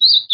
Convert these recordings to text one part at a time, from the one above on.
you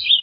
you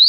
you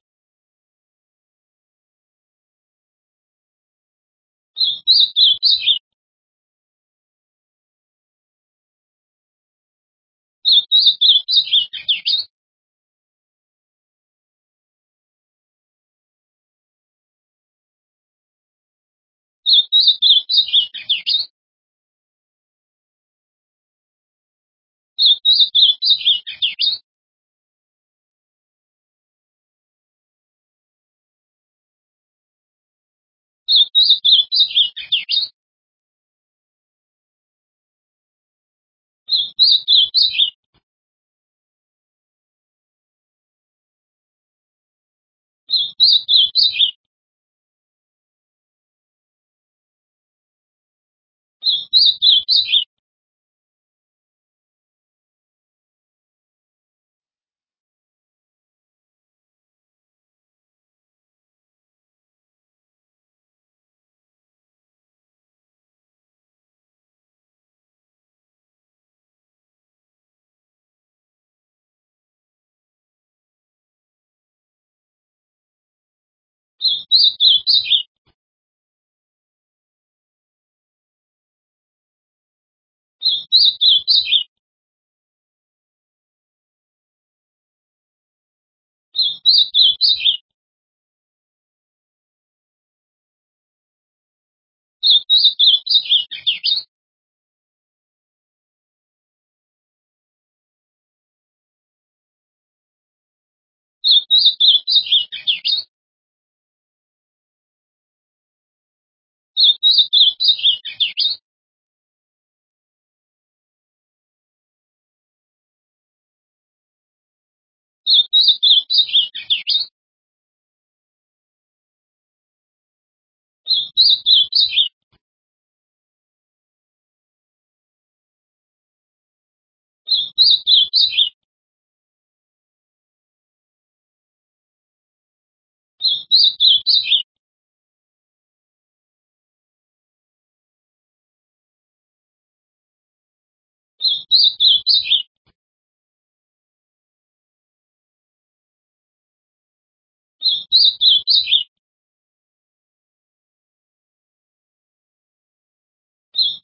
フフフ。Thank you. you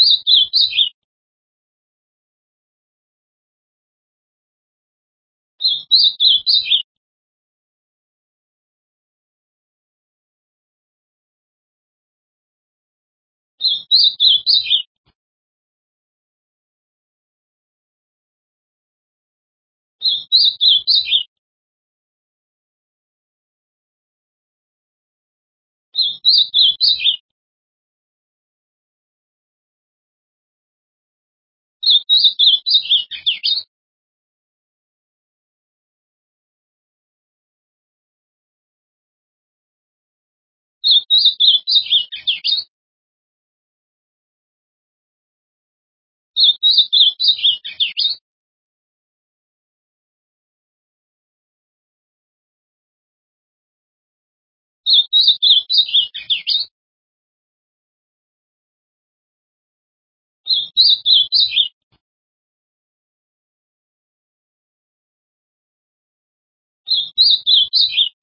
you フフフフ。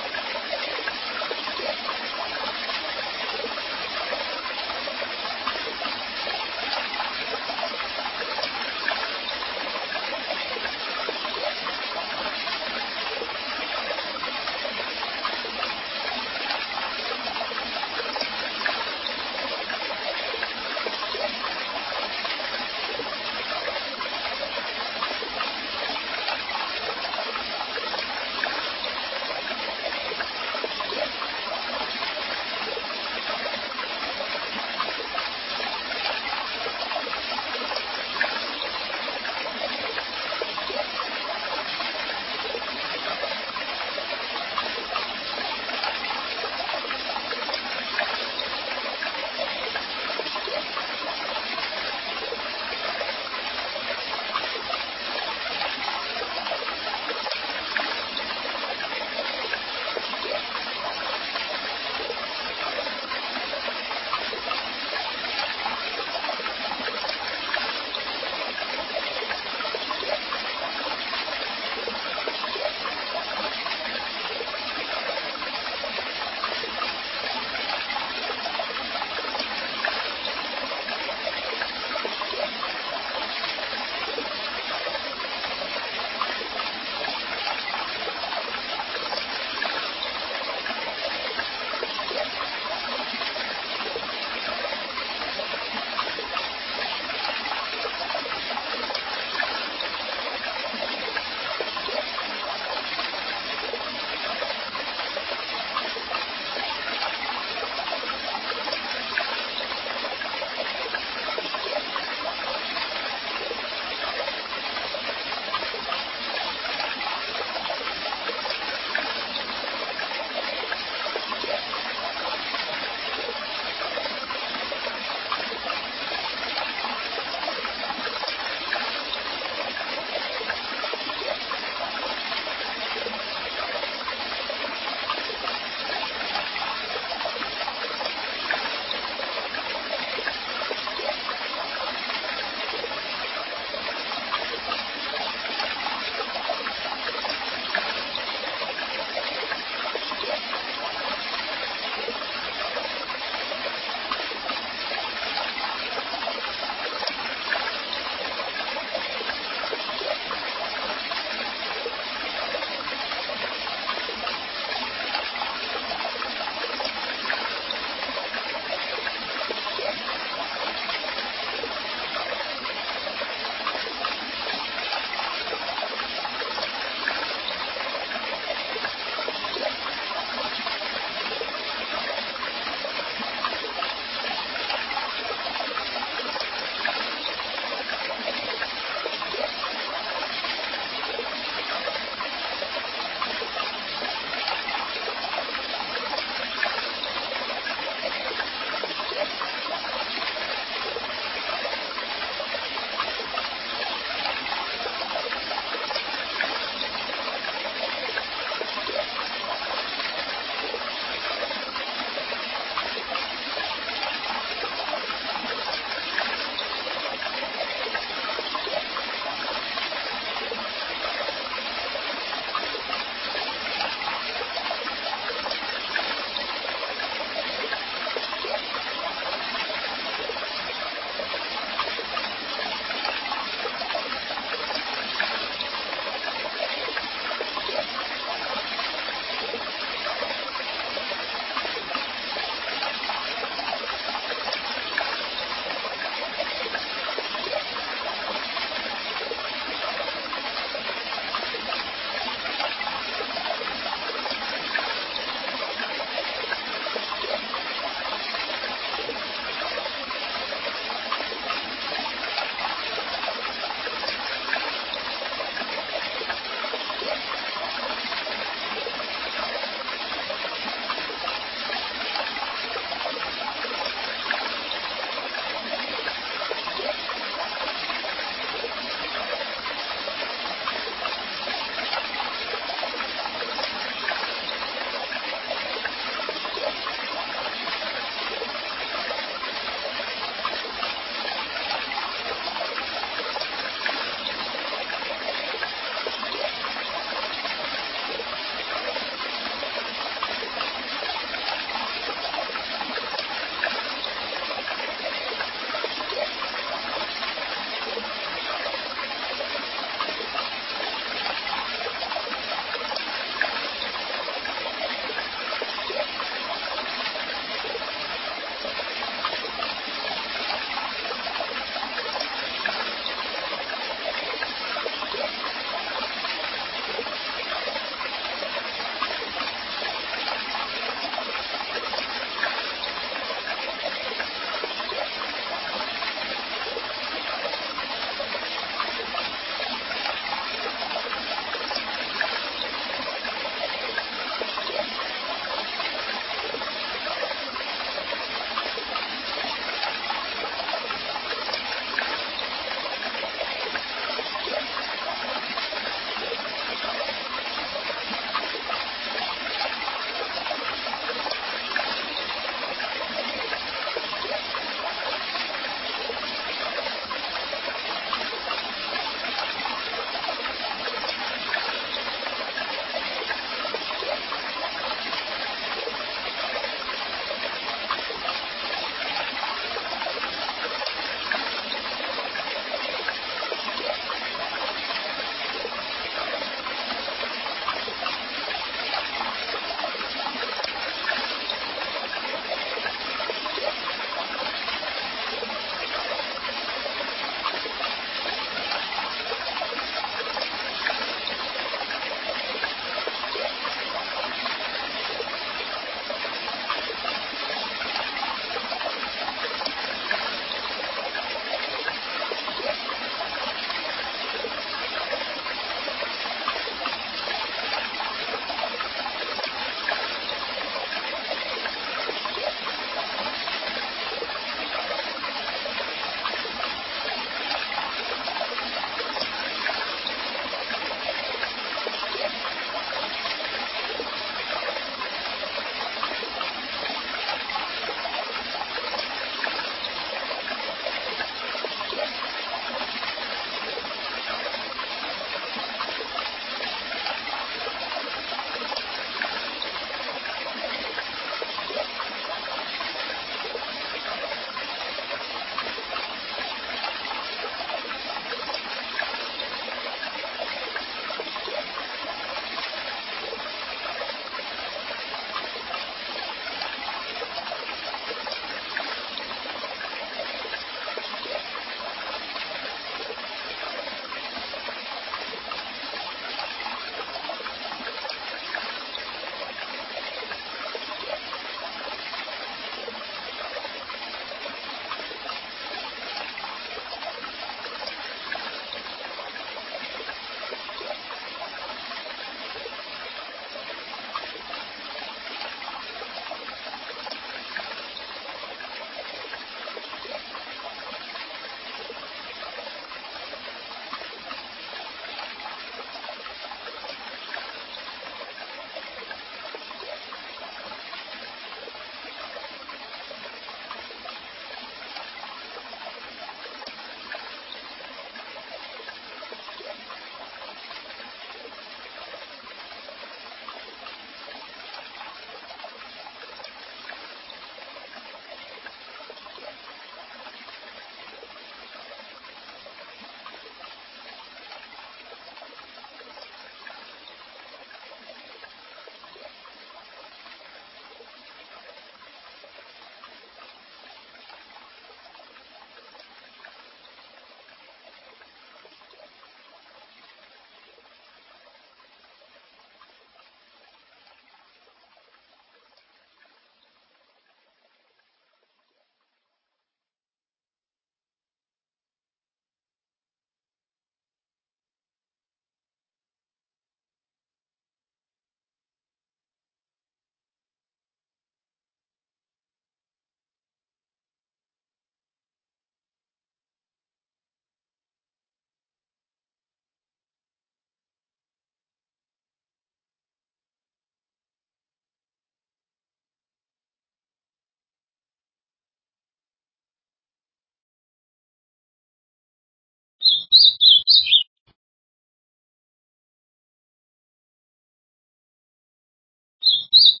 フフフ。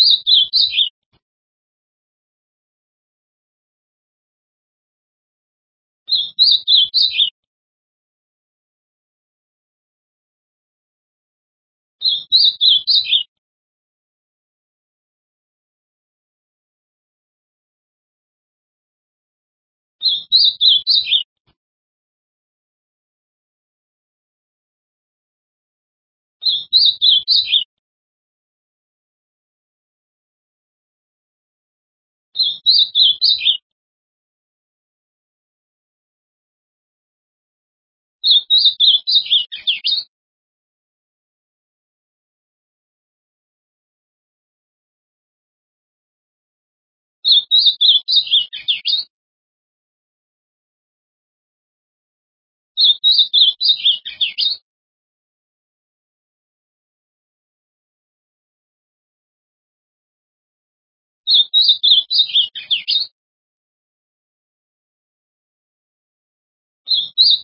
you フフフ。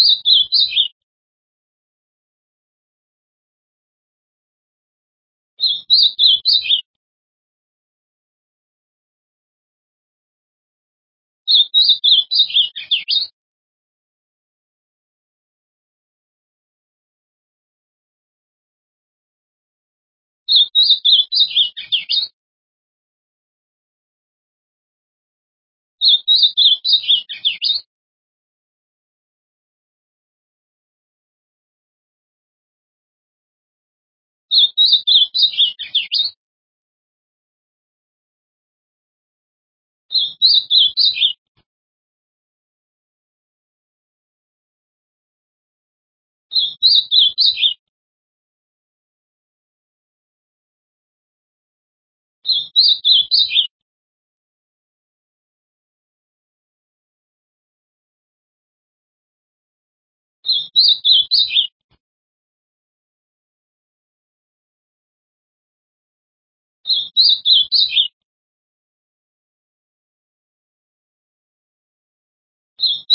フフフ。you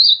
you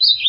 you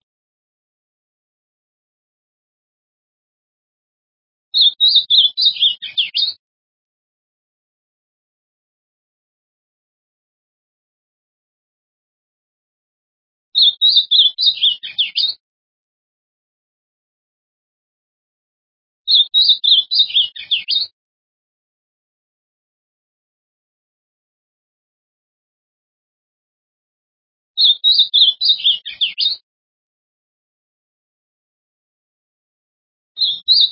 フフフ。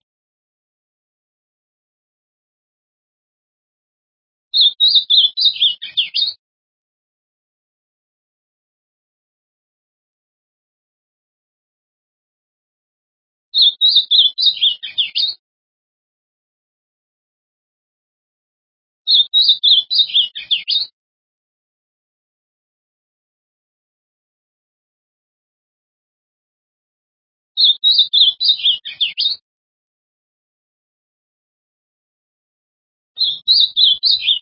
you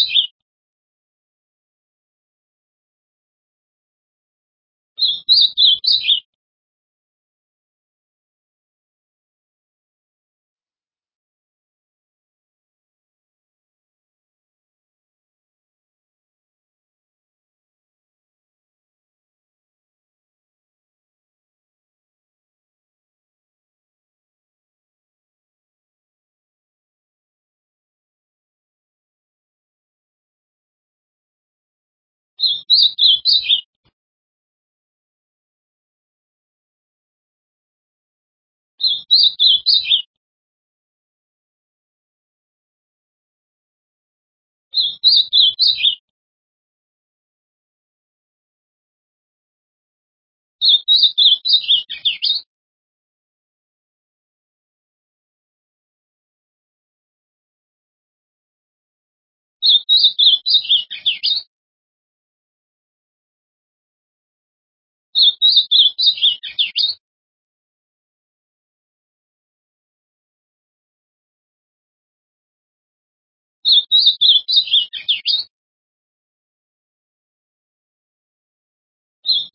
フフフ。Thank you.